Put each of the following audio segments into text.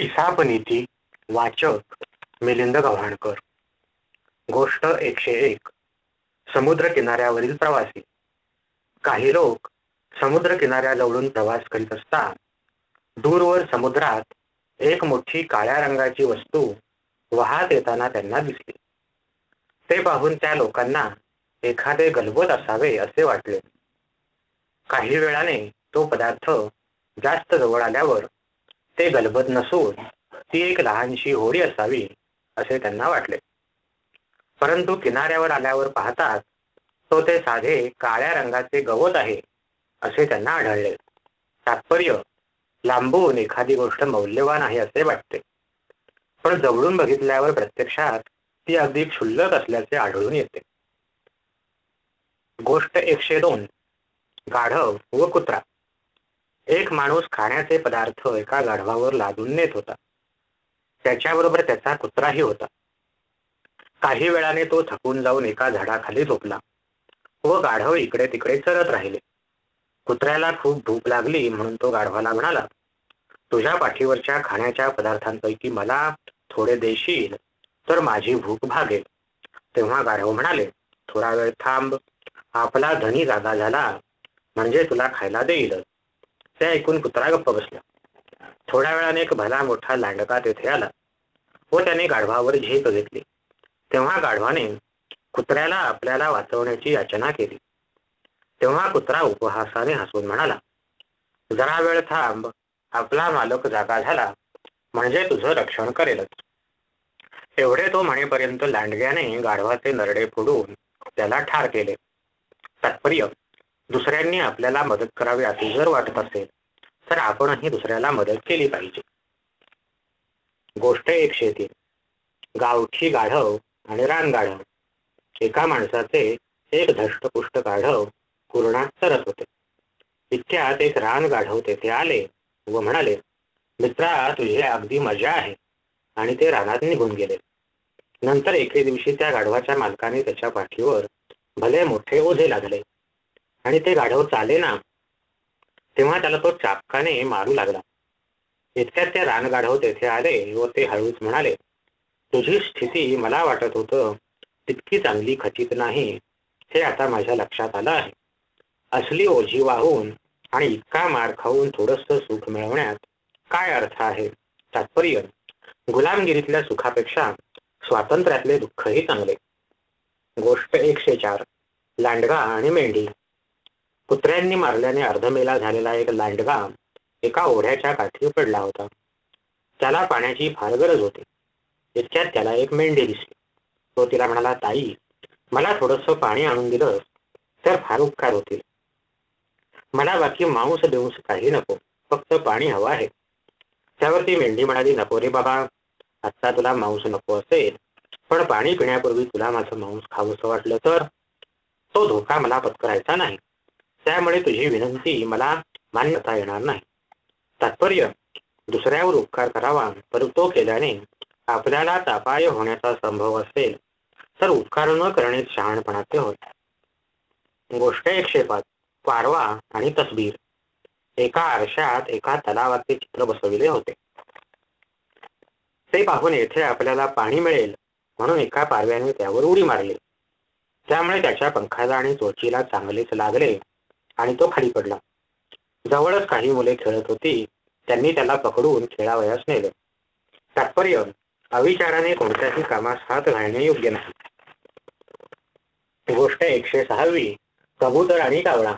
इसापनीती वाचक मिलिंद गव्हाणकर. गोष्ट एकशे एक. समुद्र किनाऱ्यावरील प्रवासी. काही लोक समुद्र किनाऱ्याजवळून प्रवास करीत असता दूरवर समुद्रात एक मोठी काळ्या रंगाची वस्तू वाहत येताना त्यांना दिसली ते पाहून त्या लोकांना एखादे गलबोत असावे असे वाटले. काही वेळाने तो पदार्थ जास्त जवळ आल्यावर ते गलबत नसून ती एक लहानशी होडी असावी असे त्यांना वाटले. परंतु किनाऱ्यावर आल्यावर पाहतात तो ते साधे काळ्या रंगाचे गवत आहे असे त्यांना आढळले. तात्पर्य लांबून एखादी गोष्ट मौल्यवान आहे असे वाटते. पण जवळून बघितल्यावर प्रत्यक्षात ती अगदी क्षुल्लक असल्याचे आढळून येते. गोष्ट एकशे दोन गाढव व कुत्रा. एक माणूस खाण्याचे पदार्थ एका गाढवावर लादून नेत होता. त्याच्याबरोबर त्याचा कुत्राही होता. काही वेळाने तो थकून जाऊन एका झाडाखाली झोपला व गाढव इकडे तिकडे चरत राहिले. कुत्र्याला खूप भूक लागली म्हणून तो गाढवाला म्हणाला तुझ्या पाठीवरच्या खाण्याच्या पदार्थांपैकी मला थोडे देशील तर माझी भूक भागेल. तेव्हा गाढव म्हणाले थोडा वेळ थांब आपला धनी जागा झाला म्हणजे तुला खायला देईल. ते ऐकून कुत्रा गप्प बसला. थोड्या वेळाने एक भला मोठा लांडका तेथे आला. व त्याने गाढवावर झेप घेतली. तेव्हा गाढवाने कुत्र्याला आपल्याला वाचवण्याची याचना केली. तेव्हा कुत्रा उपहासाने हसून म्हणाला जरा वेळ थांब. आपला मालक जागा झाला. म्हणजे तुझं रक्षण करेलच. एवढे तो म्हणेपर्यंत लांडग्याने गाढवाचे नरडे फोडून त्याला ठार केले. तात्पर्य दुसऱ्यांनी आपल्याला मदत करावी असे जर वाटत असेल तर आपणही दुसऱ्याला मदत केली पाहिजे. गोष्ट एकशे तीन गावठी गाढव आणि रान गाढव. एका माणसाचे एक धष्टपुष्ट गाढव कुरणात सरत होते. इतक्यात एक रान गाढव तेथे आले व म्हणाले मित्रा तुझी अगदी मजा आहे. आणि ते रानात निघून गेले. नंतर एके दिवशी त्या गाढवाच्या मालकाने त्याच्या पाठीवर भले मोठे ओझे लागले. आणि ते गाढव चाले ना तेव्हा त्याला तो चापकाने मारू लागला. इतक्यात ते रानगाढव तेथे आले व ते हळूच म्हणाले तुझी स्थिती मला वाटत होतं तितकी चांगली खचित नाही हे आता माझ्या लक्षात आलं आहे. असली ओझी वाहून आणि इतका मार खाऊन थोडस सुख मिळवण्यात काय अर्थ आहे? तात्पर्य गुलामगिरीतल्या सुखापेक्षा स्वातंत्र्यातले दुःखही चांगले. गोष्ट एकशे चार लांडगा आणि मेंढी. कुत्र्यांनी मारल्याने अर्धमेला झालेला एक लांडगा एका ओढ्याच्या काठी पडला होता. त्याला पाण्याची फार गरज होती. इतक्यात त्याला एक मेंढी दिसली. तो तिला म्हणाला ताई मला थोडस पाणी आणून दिलं तर फार उपकार होतील. मला बाकी मांस देऊस काही नको फक्त पाणी हवं आहे. त्यावर ती मेंढी म्हणाली नको रे बाबा आता तुला मांस नको असेल पण पाणी पिण्यापूर्वी तुला माझं मांस खावंसं वाटलं तर? तो धोका मला पत्करायचा नाही. त्यामुळे तुझी विनंती मला मान्यता येणार नाही. तात्पर्य दुसऱ्यावर उपकार करावा परंतु तो केल्याने आपल्याला तापाय होण्याचा संभव असेल तर उपकार न करणे शहाणपणाचे होत. गोष्ट एकशे पाच पारवा आणि तसबीर. एका आरशात एका तलावाचे चित्र बसविले होते. ते पाहून येथे आपल्याला पाणी मिळेल म्हणून एका पारव्याने त्यावर उडी मारली. त्यामुळे त्याच्या पंखाला आणि चोचीला चांगलेच लागले. आणि तो खाली पडला. जवळच काही मुले खेळत होती. त्यांनी त्याला पकडून खेळावयास नेले. तात्पर्य अविचाराने कोणत्याही कामास हात घालणे योग्य नाही. गोष्ट एकशे सहावी कबूतर आणि कावळा.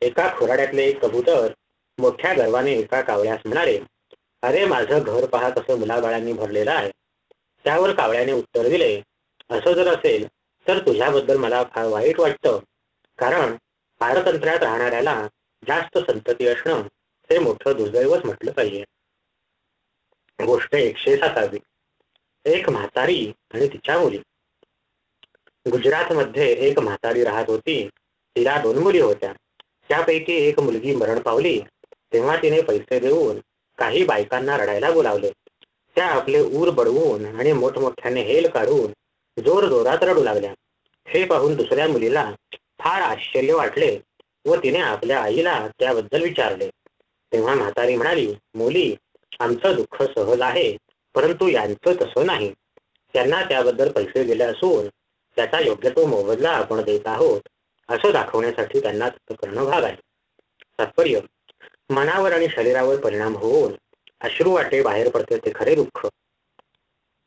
एका खोराड्यातले एक कबूतर मोठ्या गर्वाने एका कावळ्यास म्हणाले अरे माझं घर पहा कसं मुलाबाळांनी भरलेलं आहे. त्यावर कावळ्याने उत्तर दिले असं जर असेल तर तुझ्याबद्दल मला फार वाईट वाटतं. कारण पारतंत्र्यात राहणाऱ्याला जास्त संतती असणं हे मोठं दुर्दैवच म्हटलं पाहिजे. गोष्ट एकशे सातावी एक म्हातारी आणि तिच्या मुली. गुजरात मध्ये एक म्हातारी राहत होती. तिला दोन मुली होत्या. त्यापैकी एक मुलगी मरण पावली. तेव्हा तिने पैसे देऊन काही बायकांना रडायला बोलावले. त्या आपले ऊर बडवून आणि मोठमोठ्याने हेल काढून जोर जोरात रडू लागल्या. हे पाहून दुसऱ्या मुलीला फार आश्चर्य वाटले व तिने आपल्या आईला त्याबद्दल विचारले. तेव्हा म्हातारी म्हणाली मुली आमचं दुःख सहज आहे परंतु यांचं तसं नाही. त्यांना त्याबद्दल पैसे दिले असून त्याचा योग्य तो मोबदला आपण देत आहोत असं दाखवण्यासाठी त्यांना करणं भाग आहे तात्पर्य मनावर आणि शरीरावर परिणाम होऊन अश्रू वाटे बाहेर पडते ते खरे दुःख.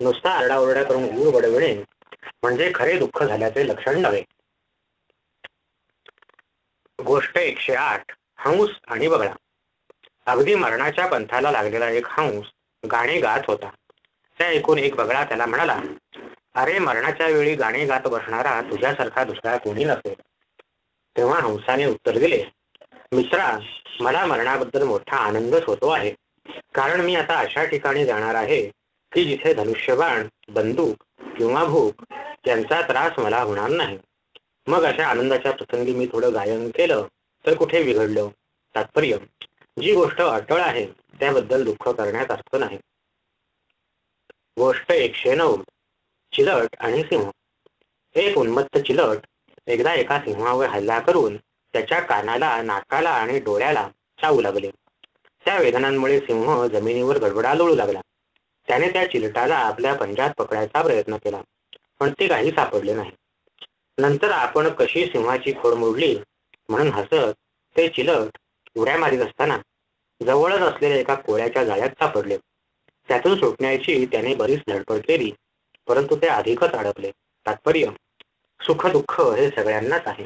नुसता आरडाओरडा करून गुळ बडविणे म्हणजे खरे दुःख झाल्याचे लक्षण नव्हे. गोष्ट एकशे आठ. हंस आणि बगळा. अगदी मरणाच्या पंथाला लागलेला एक हंस गाणे गात होता. त्या ऐकून एक बगळा त्याला म्हणाला अरे मरणाच्या वेळी गाणे गात बसणारा तुझ्यासारखा दुसरा कोणी नसेल. तेव्हा हंसाने उत्तर दिले मित्रा मला मरणाबद्दल मोठा आनंदच होतो आहे. कारण मी आता अशा ठिकाणी जाणार आहे की जिथे धनुष्यबाण बंदूक किंवा भूक यांचा त्रास मला होणार नाही. मग अशा आनंदाच्या प्रसंगी मी थोडं गायन केलं तर कुठे बिघडलं? तात्पर्य जी गोष्ट अटळ आहे त्याबद्दल दुःख करण्यात अर्थ नाही. गोष्ट एकशे नऊ चिलट आणि सिंह. एक उन्मत्त चिलट एकदा एका सिंहावर हल्ला करून त्याच्या कानाला नाकाला आणि डोळ्याला चावू लागले. त्या वेदनांमुळे सिंह जमिनीवर गडबडा लोळू लागला. त्याने त्या चिलटाला आपल्या पंजात पकडायचा प्रयत्न केला पण ते काही सापडले नाही. नंतर आपण कशी सिंहाची खोड मोडली म्हणून हसत ते चिलट उड्या मारीत असताना जवळच असलेल्या एका कोळ्याच्या जाळ्यात सापडले. त्यातून सुटण्याची त्याने बरीच धडपड केली परंतु ते अधिकच अडकले. तात्पर्य सुख दुःख हे सगळ्यांनाच आहे.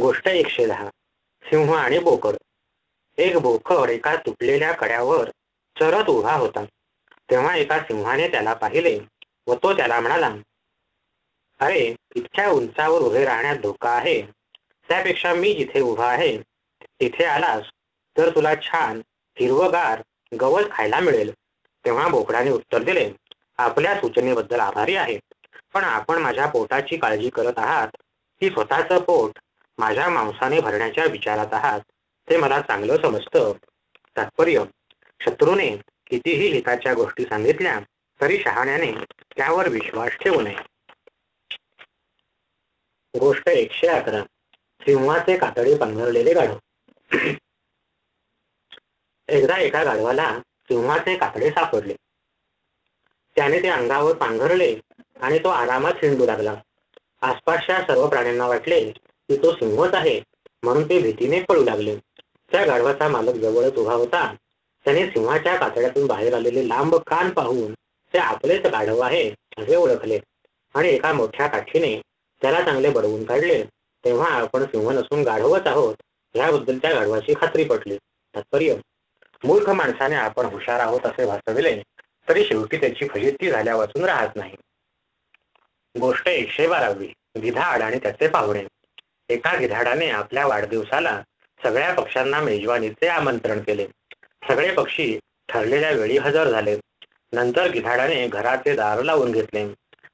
गोष्ट एकशे दहा सिंह आणि बोकड. एक बोकड एका तुटलेल्या कड्यावर चरत उभा होता. तेव्हा एका सिंहाने त्याला पाहिले व तो त्याला म्हणाला अरे इतक्या उंचावर उभे राहण्यात धोका आहे. त्यापेक्षा मी जिथे उभा आहे तिथे आलास तर तुला छान हिरवगार गवत खायला मिळेल. तेव्हा बोकडाने उत्तर दिले आपल्या सूचनेबद्दल आभारी आहे. पण आपण माझ्या पोटाची काळजी करत आहात. की स्वतःचं पोट माझ्या मांसाने भरण्याच्या विचारात आहात. ते मला चांगलं समजतं. तात्पर्य शत्रूने कितीही हिताच्या गोष्टी सांगितल्या तरी शहाण्याने त्यावर विश्वास ठेवू नये. गोष्ट एकशे अकरा. सिंहाचे कातडी पांघरलेले गाढव. एकदा एका गाढवाला सिंहाचे कातडे सापडले. त्याने ते अंगावर पांघरले आणि तो आरामात हिंडू लागला. आसपासच्या सर्व प्राण्यांना वाटले की तो सिंहच आहे म्हणून ते भीतीने पळू लागले. त्या गाढवाचा मालक जवळच उभा होता. त्याने सिंहाच्या कातड्यातून बाहेर आलेले लांब कान पाहून ते आपलेच गाढव आहे असे ओळखले आणि एका मोठ्या काठीने त्याला चांगले बडवून काढले. तेव्हा आपण सिंह नसून गाढवच आहोत याबद्दल त्या गाढवाची खात्री पटली. तात्पर्य मूर्ख माणसाने आपण हुशार आहोत असे भासविले तरी शेवटी त्याची फजिती झाल्या वाचून राहत नाही. गोष्ट एकशे बारावी गिधाड आणि त्याचे पाहुणे. एका गिधाडाने आपल्या वाढदिवसाला सगळ्या पक्ष्यांना मेजवानीचे आमंत्रण केले. सगळे पक्षी ठरलेल्या वेळी हजर झाले. नंतर गिधाडाने घराचे दार लावून घेतले.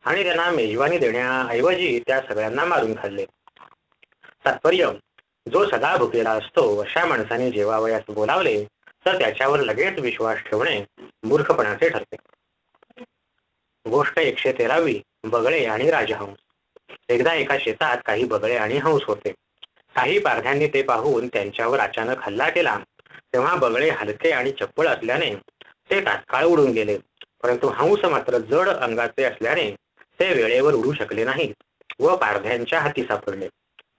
आणि त्यांना मेजवानी देण्याऐवजी त्या सगळ्यांना मारून खाल्ले. तात्पर्य जो सदा भुकेला असतो अशा माणसाने जेवावयास बोलावले तर त्याच्यावर लगेच विश्वास ठेवणे मूर्खपणाचे ठरते. गोष्ट एकशे तेरावी बगळे आणि राजहंस. एकदा एका शेतात काही बगळे आणि हंस होते. काही पारध्यांनी ते पाहून त्यांच्यावर अचानक हल्ला केला. तेव्हा बगळे हलके आणि चप्पळ असल्याने ते तात्काळ उडून गेले. परंतु हंस मात्र जड अंगाचे असल्याने ते वेळेवर उडू शकले नाहीत व पारध्यांच्या हाती सापडले.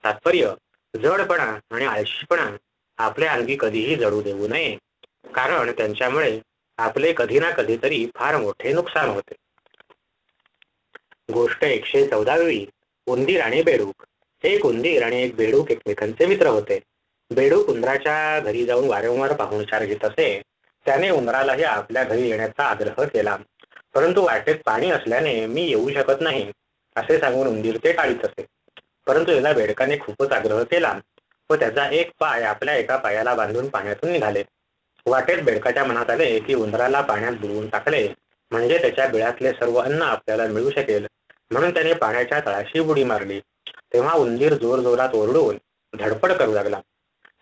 तात्पर्य जडपणा आणि आळशीपणा आपल्या अंगी कधीही जडू देऊ नये. कारण त्यांच्यामुळे आपले कधी ना कधीतरी फार मोठे नुकसान होते. गोष्ट एकशे चौदावी उंदीर आणि बेडूक. एक उंदीर आणि एक बेडूक एकमेकांचे मित्र होते. बेडूक उंदराच्या घरी जाऊन वारंवार पाहुणचार घेत असे. त्याने उंदरालाही आपल्या घरी येण्याचा आग्रह केला. परंतु वाटेत पाणी असल्याने मी येऊ शकत नाही असे सांगून उंदीर ते टाळीत असे. परंतु याला बेडकाने खूपच आग्रह केला व त्याचा एक पाय आपल्या एका पायाला बांधून पाण्यातून निघाले. वाटेत बेडकाच्या मनात आले की उंदराला पाण्यात बुडवून टाकले म्हणजे त्याच्या बिळातले सर्व अन्न आपल्याला मिळू शकेल. म्हणून त्याने पाण्याच्या तळाशी बुडी मारली. तेव्हा उंदीर जोर जोरात ओरडून धडपड करू लागला.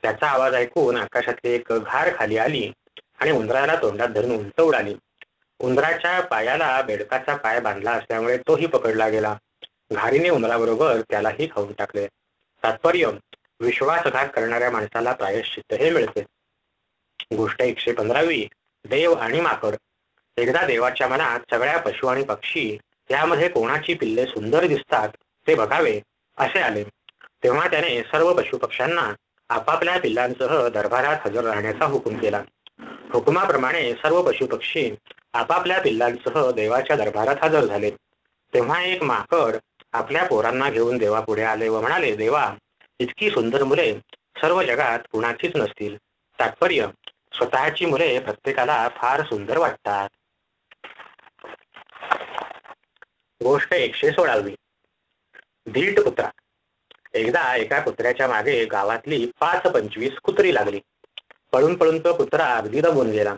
त्याचा आवाज ऐकून आकाशातली एक घार खाली आली आणि उंदराला तोंडात धरून उंच उडाली. उंदराच्या पायाला बेडकाचा पाय बांधला असल्यामुळे तोही पकडला गेला. घारीने उंदराबरोबर त्यालाही खाऊन टाकले. तात्पर्य विश्वासघात करणाऱ्या माणसाला प्रायश्चित्त हे मिळते. गोष्ट एकशे पंधरावी देव आणि माकड. एकदा देवाच्या मनात सगळ्या पशु आणि पक्षी यामध्ये कोणाची पिल्ले सुंदर दिसतात ते बघावे असे आले. तेव्हा त्याने सर्व पशुपक्ष्यांना आपापल्या पिल्लांसह दरबारात हजर राहण्याचा हुकूम केला. हुकुमाप्रमाणे सर्व पशुपक्षी आपापल्या पिल्लांसह देवाच्या दरबारात हजर झाले. तेव्हा एक माकड आपल्या पोरांना घेऊन देवापुढे आले व म्हणाले देवा इतकी सुंदर मुले सर्व जगात कुणाचीच नसतील. तात्पर्य स्वतःची मुले प्रत्येकाला फार सुंदर वाटतात. गोष्ट एकशे सोळावी. धीट कुत्रा एकदा एका कुत्र्याच्या मागे गावातली पाच पंचवीस कुत्री लागली. पळून पळून तो कुत्रा अगदी दबून गेला.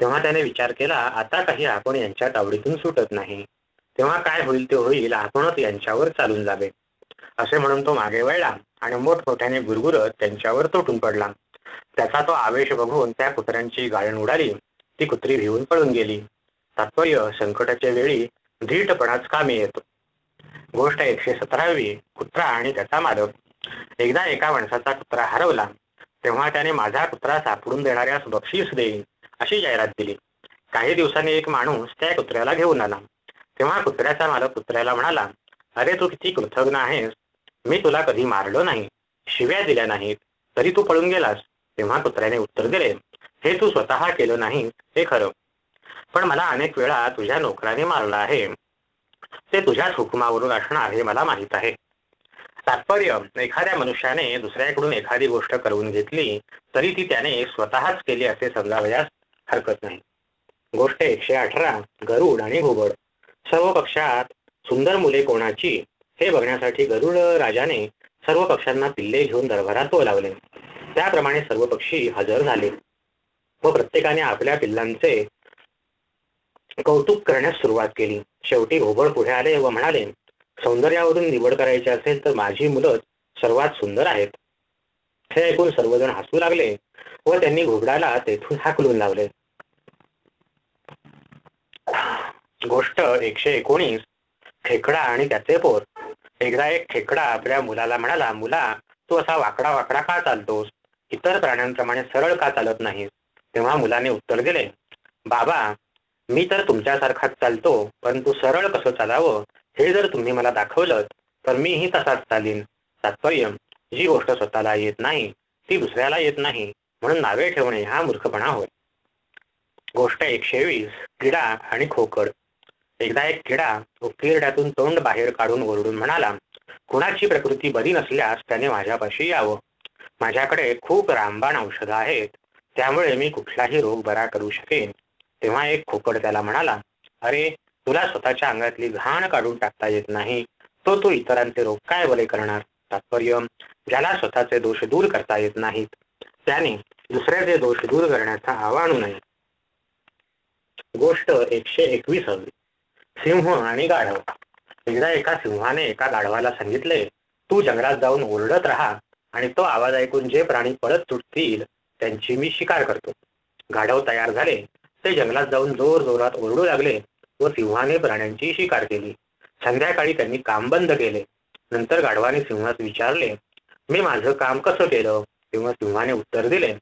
तेव्हा त्याने विचार केला आता काही आपण यांच्या तावडीतून सुटत नाही. तेव्हा काय होईल ते होईल आपणच यांच्यावर चालून जावे. असे म्हणून तो मागे वळला आणि मोठमोठ्याने गुरगुरत त्यांच्यावर तोटून पडला. त्याचा तो आवेश बघून त्या कुत्र्यांची गाळण उडाली. ती कुत्री भिवून पळून गेली. तात्पर्य संकटाच्या वेळी धीटपणाच कामी येतो. गोष्ट एकशे सतरावी कुत्रा आणि त्याचा मालक. एकदा एका माणसाचा कुत्रा हरवला तेव्हा त्याने माझा कुत्रा सापडून देणाऱ्यास बक्षीस देईल अशी जाहिरात दिली. काही दिवसांनी एक माणूस त्या कुत्र्याला घेऊन आला. तेव्हा कुत्र्याचा मालक कुत्र्याला म्हणाला अरे तू किती कृतज्ञ आहेस? मी तुला कधी मारलो नाही. शिव्या दिल्या नाहीत. तरी तू पळून गेलास. तेव्हा कुत्र्याने उत्तर दिले हे तू स्वतः केलं नाही हे खरं. पण मला अनेक वेळा तुझ्या नोकराने मारला आहे. ते तुझ्याच हुकुमावरून असणार हे मला माहीत आहे. तात्पर्य एखाद्या मनुष्याने दुसऱ्याकडून एखादी गोष्ट करून घेतली तरी ती त्याने स्वतःच केली असे समजावयास हरकत नाही. गोष्ट एकशे अठरा गरुड आणि घुबड. सर्व पक्षात सुंदर मुले कोणाची? हे बघण्यासाठी गरुड राजाने सर्व पक्षांना पिल्ले घेऊन दरबारात बोलावले. त्याप्रमाणे सर्व पक्षी हजर झाले व प्रत्येकाने आपल्या पिल्लांचे कौतुक करण्यास सुरुवात केली. शेवटी घोबड पुढे आले व म्हणाले सौंदर्यावरून निवड करायची असेल तर माझी मुलं सर्वात सुंदर आहेत. हे ऐकून सर्वजण हसू लागले व त्यांनी घुबडाला तेथून हाकलून लावले. गोष्ट एकशे एकोणीस खेकडा आणि त्याचे पोर. एकदा एक खेकडा आपल्या मुलाला म्हणाला मुला तू असा वाकडा वाकडा का चालतोस? इतर प्राण्यांप्रमाणे सरळ का चालत नाहीस? तेव्हा मुलाने उत्तर दिले बाबा मी तर तुमच्यासारखाच चालतो परंतु सरळ कसं चालावं हे जर तुम्ही मला दाखवलं तर मीही तसाच चालीन. तात्पर्य जी गोष्ट स्वतःला येत नाही ती दुसऱ्याला येत नाही म्हणून नावे ठेवणे हा मूर्खपणा होय. गोष्ट एकशे वीस किडा आणि खोकड. एकदा एक किडा उकिरड्यातून तोंड बाहेर काढून ओरडून म्हणाला कुणाची प्रकृती बरी नसल्यास त्याने माझ्यापाशी यावं. माझ्याकडे खूप रामबाण औषधं आहेत त्यामुळे मी कुठलाही रोग बरा करू शकेन. तेव्हा एक खोकड त्याला म्हणाला अरे तुला स्वतःच्या अंगातली घाण काढून टाकता येत नाही. तो तू इतरांचे रोग काय बरे करणार? तात्पर्य ज्याला स्वतःचे दोष दूर करता येत नाहीत. त्याने दुसऱ्याचे दोष दूर करण्याचा आवाणू नये गोष्ट एकशे एकवीस हवी सिंह आणि गाढव. एकदा एका सिंहाने एका गाढवाला सांगितले तू जंगलात जाऊन ओरडत राहा आणि तो आवाज ऐकून जे प्राणी पळत तुटतील त्यांची मी शिकार करतो. गाढव तयार झाले. ते जंगलात जाऊन जोर जोरात ओरडू लागले व सिंहाने प्राण्यांची शिकार केली. संध्याकाळी त्यांनी काम बंद केले. नंतर गाढवाने सिंहास विचारले मी माझं काम कसं केलं? तेव्हा सिंहाने उत्तर दिले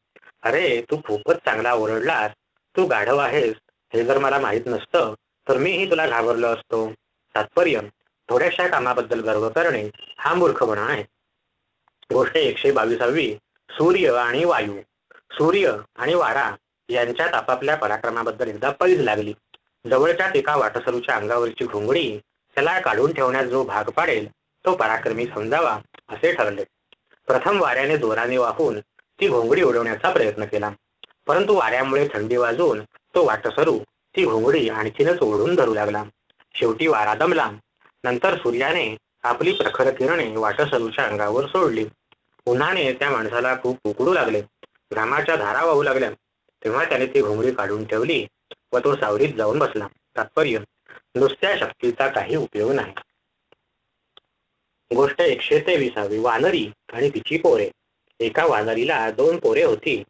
अरे तू खूपच चांगला ओरडलास. तू गाढव आहेस. हे जर मला माहीत नसतं तर मीही तुला घाबरलो असतो. तात्पर्य थोड्याशा कामाबद्दल गर्व करणे हा मूर्खपणा आहे. गोष्ट एकशे बावीसावी सूर्य आणि वायू. सूर्य आणि वारा यांच्यात आपापल्या पराक्रमाबद्दल एकदा पैज लागली. जवळच्याच एका वाटसरूच्या अंगावरची घोंगडी त्याला काढून ठेवण्यास जो भाग पाडेल तो पराक्रमी समजावा असे ठरले. प्रथम वाऱ्याने जोराने वाहून ती घोंगडी उडवण्याचा प्रयत्न केला. परंतु वाऱ्यामुळे थंडी वाजून तो वाटसरू ती घोंगडी आणखीनच ओढून धरू लागला. शेवटी वारा दमला. नंतर सूर्याने आपली प्रखर किरणे वाटसरूच्या अंगावर सोडली. उन्हाने त्या माणसाला खूप उकडू लागले. घामाच्या धारा वाहू लागल्या. तेव्हा त्याने ती घोंगडी काढून ठेवली व तो सावरीत जाऊन बसला. तात्पर्य नुसत्या शक्तीचा काही उपयोग नाही. गोष्ट एकशे तेविसावी. वानरी आणि तिची पोरे. एका वानरीला दोन पोरे होती.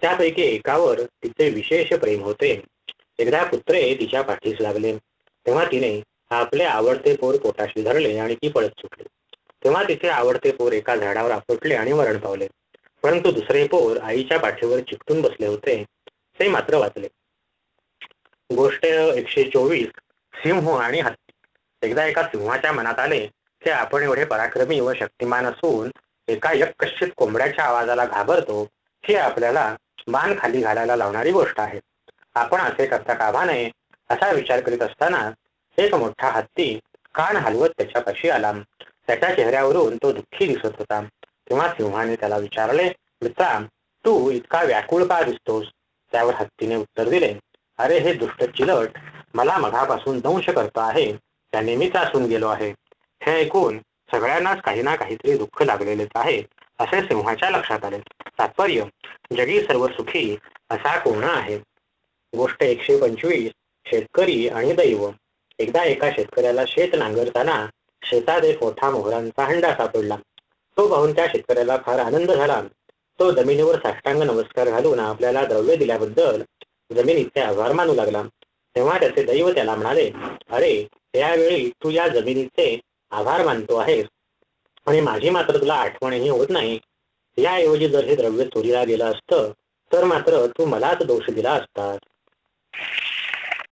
त्यापैकी एकावर तिचे विशेष प्रेम होते. एकदा पुत्रे तिच्या पाठीस लागले. तेव्हा तिने आपले आवडते पोर पोटाशी धरले आणि ती पळत सुटली. तेव्हा तिचे आवडते पोर एका झाडावर आपटले आणि मरण पावले. परंतु दुसरे पोर आईच्या पाठीवर चिकटून बसले होते. ते मात्र वाचले. गोष्ट एकशे चोवीस. सिंह आणि हत्ती. एकदा एका सिंहाच्या मनात आले. की आपण एवढे पराक्रमी व शक्तिमान असून एका यक्कश्चित कोंबड्याच्या आवाजाला घाबरतो ही आपल्याला मान खाली घालायला लावणारी गोष्ट आहे. आपण असे करता कामा नये असा विचार करीत असताना एक मोठा हत्ती कान हलवत त्याच्यापाशी आला. त्याच्या चेहऱ्यावरून तो दुःखी दिसत होता. तेव्हा सिंहाने त्याला विचारले मित्रा तू इतका व्याकुळ का दिसतोस? त्यावर हत्तीने उत्तर दिले अरे हे दुष्ट चिलट मला मघापासून दंश करतो आहे. त्याने मी त्रासून गेलो आहे. हे ऐकून सगळ्यांनाच काही ना काहीतरी दुःख लागलेलेच आहे असे सिंहाच्या लक्षात आले. तात्पर्य जगी सर्व सुखी असा कोण आहे? गोष्ट एकशे पंचवीस शेतकरी आणि दैव. एकदा एका शेतकऱ्याला शेत नांगरताना शेतात एक मोठा मोहरांचा हंडा सापडला. तो पाहून त्या शेतकऱ्याला फार आनंद झाला. तो जमिनीवर साष्टांग नमस्कार घालून आपल्याला द्रव्य दिल्याबद्दल जमिनीचे आभार मानू लागला. तेव्हा त्याचे दैव त्याला म्हणाले अरे यावेळी तू या जमिनीचे आभार मानतो आहेस आणि माझी मात्र तुला आठवणही होत नाही. याऐवजी जर हे द्रव्य चोरीला गेलं असतं तर मात्र तू मलाच दोष दिला असतात